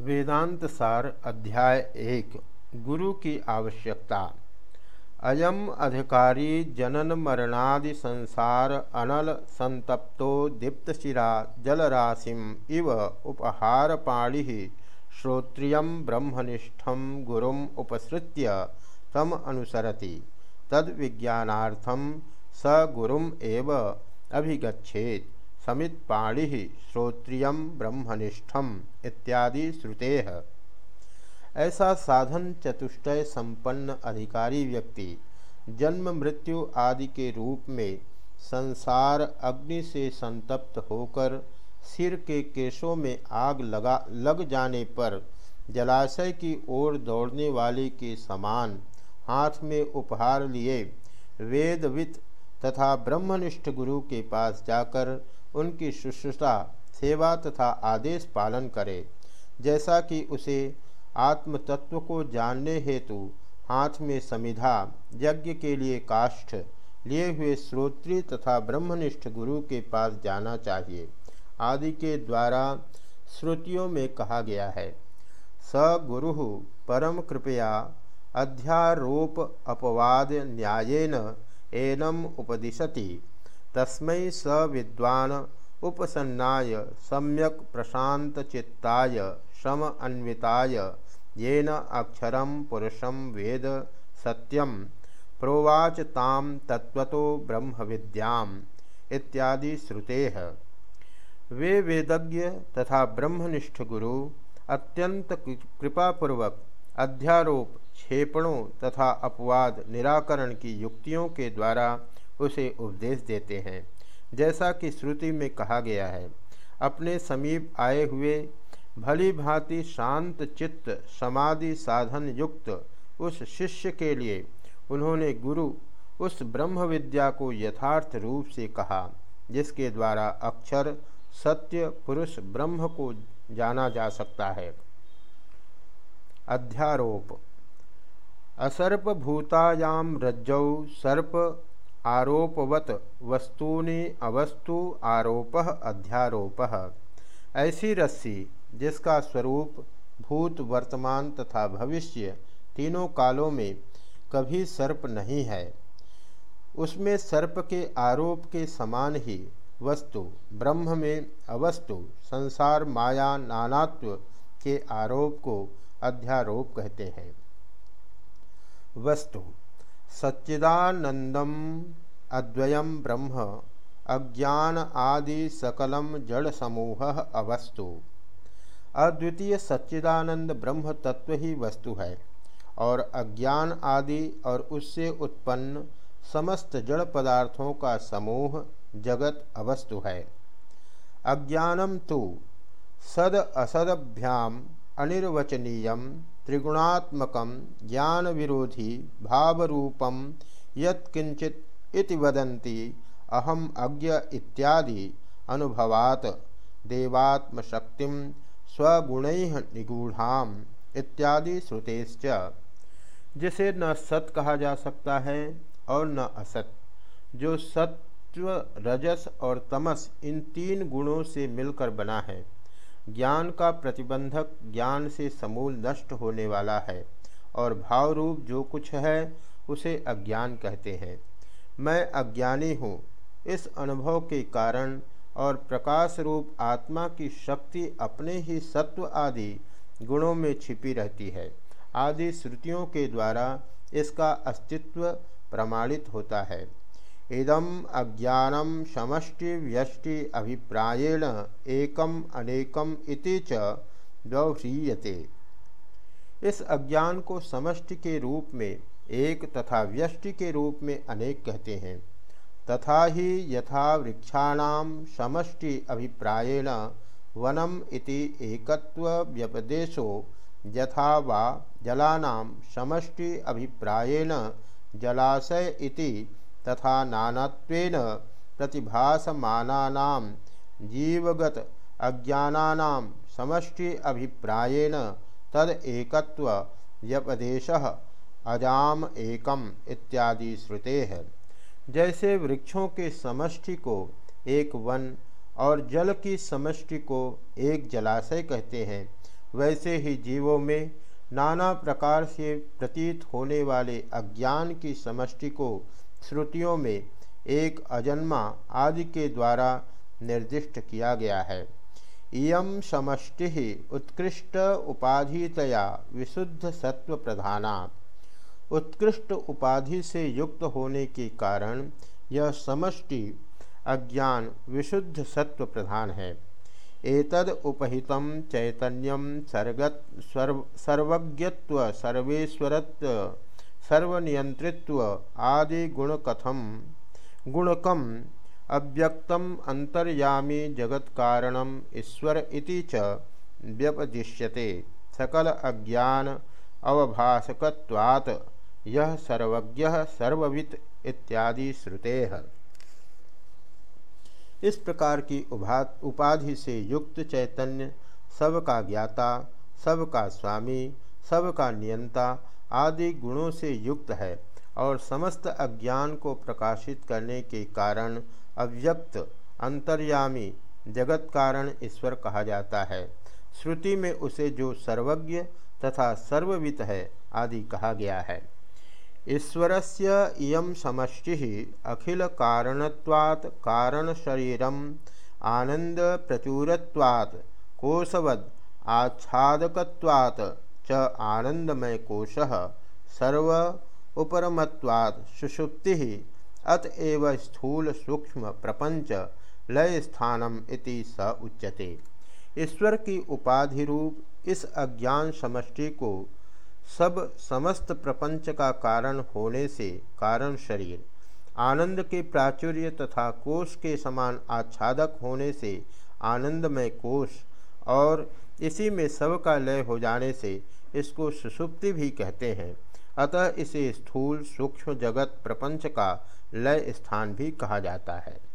वेदांत सार अध्याय एक, गुरु की आवश्यकता। अयम अधिकारी जनन मरणादि संसार अनल संतप्तो दीप्तशिरा जलराशिम इव उपहार पाणि श्रोत्रिय ब्रह्मनिष्ठम गुरुम उपसृत्य तम अनुसरति। तद स गुरुम एव अभिगछेत समित पाणि श्रोत्रिय ब्रह्मनिष्ठम इत्यादि श्रुते। ऐसा साधन चतुष्टय संपन्न अधिकारी व्यक्ति जन्म, मृत्यु आदि के रूप में संसार अग्नि से संतप्त होकर सिर के केशों में आग लगा, लग जाने पर जलाशय की ओर दौड़ने वाले के समान हाथ में उपहार लिए वेदवित तथा ब्रह्मनिष्ठ गुरु के पास जाकर उनकी शुश्रूषा, सेवा तथा आदेश पालन करे, जैसा कि उसे आत्म तत्व को जानने हेतु हाथ में समिधा, यज्ञ के लिए काष्ठ, लिए हुए श्रोत्री तथा ब्रह्मनिष्ठ गुरु के पास जाना चाहिए, आदि के द्वारा श्रुतियों में कहा गया है। स गुरु परम कृपया अध्यारोप अपवाद न्यायेन एनम उपदिशति। तस्मै स विद्वान उपसन्नाय, सम्यक प्रशांतचित्ताय श्रम अन्विताय, येन अक्षरम पुरुषम वेद सत्यम प्रोवाच ताम तत्वतो ब्रह्म विद्याम इत्यादि श्रुते। है वे वेदज्ञ तथा ब्रह्मनिष्ठ गुरु अत्यंत कृपापूर्वक अध्यारोप, क्षेपणों तथा अपवाद, निराकरण की युक्तियों के द्वारा उसे उपदेश देते हैं। जैसा कि श्रुति में कहा गया है, अपने समीप आए हुए भली भांति शांत चित्त समाधि साधन युक्त उस शिष्य के लिए उन्होंने गुरु उस ब्रह्म विद्या को यथार्थ रूप से कहा, जिसके द्वारा अक्षर, सत्य, पुरुष, ब्रह्म को जाना जा सकता है। अध्यारोप। असर्प भूतायाम रज्जौ सर्प आरोपवत वस्तूनि अवस्तु आरोप अध्यारोप। ऐसी रस्सी, जिसका स्वरूप, भूत, वर्तमान तथा भविष्य तीनों कालों में कभी सर्प नहीं है, उसमें सर्प के आरोप के समान ही वस्तु, ब्रह्म में अवस्तु, संसार माया नानात्व के आरोप को अध्यारोप कहते हैं। वस्तु सच्चिदानंदम अद्वयम ब्रह्म, अज्ञान आदि सकलम जड़ समूह अवस्तु। अद्वितीय सच्चिदानंद ब्रह्म तत्व ही वस्तु है, और अज्ञान आदि और उससे उत्पन्न समस्त जड़ पदार्थों का समूह जगत अवस्तु है। अज्ञानम तो सद असदभ्याम अनिर्वचनीय त्रिगुणात्मक ज्ञान विरोधी भावरूपम यत्किंचित इति वदन्ति, अहम अज्ञ इत्यादि अनुभवात। देवात्मशक्ति स्वगुण निगूढ़ा इत्यादि श्रुतेश्च। जिसे न सत कहा जा सकता है और न असत। जो सत्व, रजस और तमस इन तीन गुणों से मिलकर बना है। ज्ञान का प्रतिबंधक ज्ञान से समूल नष्ट होने वाला है, और भाव रूप जो कुछ है, उसे अज्ञान कहते हैं। मैं अज्ञानी हूँ। इस अनुभव के कारण और प्रकाश रूप आत्मा की शक्ति अपने ही सत्व आदि गुणों में छिपी रहती है। आदि श्रुतियों के द्वारा इसका अस्तित्व प्रमाणित होता है। इदम अज्ञानम समष्टि व्यष्टि अभिप्रायेण एकम अनेकम इति च इस अज्ञान को समष्टि के रूप में एक तथा व्यष्टि के रूप में अनेक कहते हैं। तथा ही यथा वृक्षाणाम समष्टि अभिप्रायेण वनम इति एकत्व व्यपदेशो यथा वा जलानाम समष्टि अभिप्रायेण जलाशय इति तथा नानात्वेन प्रतिभासमानानां जीवगत अज्ञानानां समष्टि अभिप्रायेण तद अजाम एकम इत्यादि श्रुते। है जैसे वृक्षों के समष्टि को एक वन और जल की समष्टि को एक जलाशय कहते हैं, वैसे ही जीवों में नाना प्रकार से प्रतीत होने वाले अज्ञान की समष्टि को श्रुतियों में एक अजन्मा आदि के द्वारा निर्दिष्ट किया गया है। इयम समष्टि उत्कृष्ट उपाधितया विशुद्ध सत्व प्रधाना। उत्कृष्ट उपाधि से युक्त होने के कारण यह समष्टि अज्ञान विशुद्ध सत्व प्रधान है। एतद उपहित चैतन्यम सर्गत सर्व सर्वज्ञत्व सर्वेश्वरत्व सर्वनियंत्रित्व आदि गुणकथम, गुणकम अव्यक्तम अंतर्यामी जगत कारणम, ईश्वर इति च व्यपदिश्यते, सकल अज्ञान अवभाषकत्वात् यह सर्वज्ञ सर्ववित इत्यादि श्रुते। है इस प्रकार की उपाधि से युक्त चैतन्य, सबका ज्ञाता, सबका स्वामी, सबका नियंता आदि गुणों से युक्त है और समस्त अज्ञान को प्रकाशित करने के कारण अव्यक्त, अंतर्यामी, जगत कारण ईश्वर कहा जाता है। श्रुति में उसे जो सर्वज्ञ तथा सर्ववित है आदि कहा गया है। ईश्वरस्य इयं समष्टिः अखिलकारणत्वात् आनंद आनन्दप्रचुरत्वात् कोशवद् आच्छादकत्वात् च आनन्दमयकोशः सर्व उपरमत्वात् सुषुप्तिः। अतएव स्थूल सूक्ष्म प्रपंच लय स्थानम इति स उच्यते। ईश्वर की उपाधि रूप इस अज्ञान समष्टि को सब समस्त प्रपंच का कारण होने से कारण शरीर, आनंद के प्राचुर्य तथा कोष के समान आच्छादक होने से आनंदमय कोष, और इसी में सब का लय हो जाने से इसको सुसुप्ति भी कहते हैं। अतः इसे स्थूल, सूक्ष्म जगत प्रपंच का लय स्थान भी कहा जाता है।